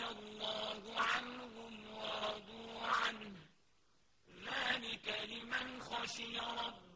رضي الله عنهم ورضوا عنه. ذلك لمن خشي ربه.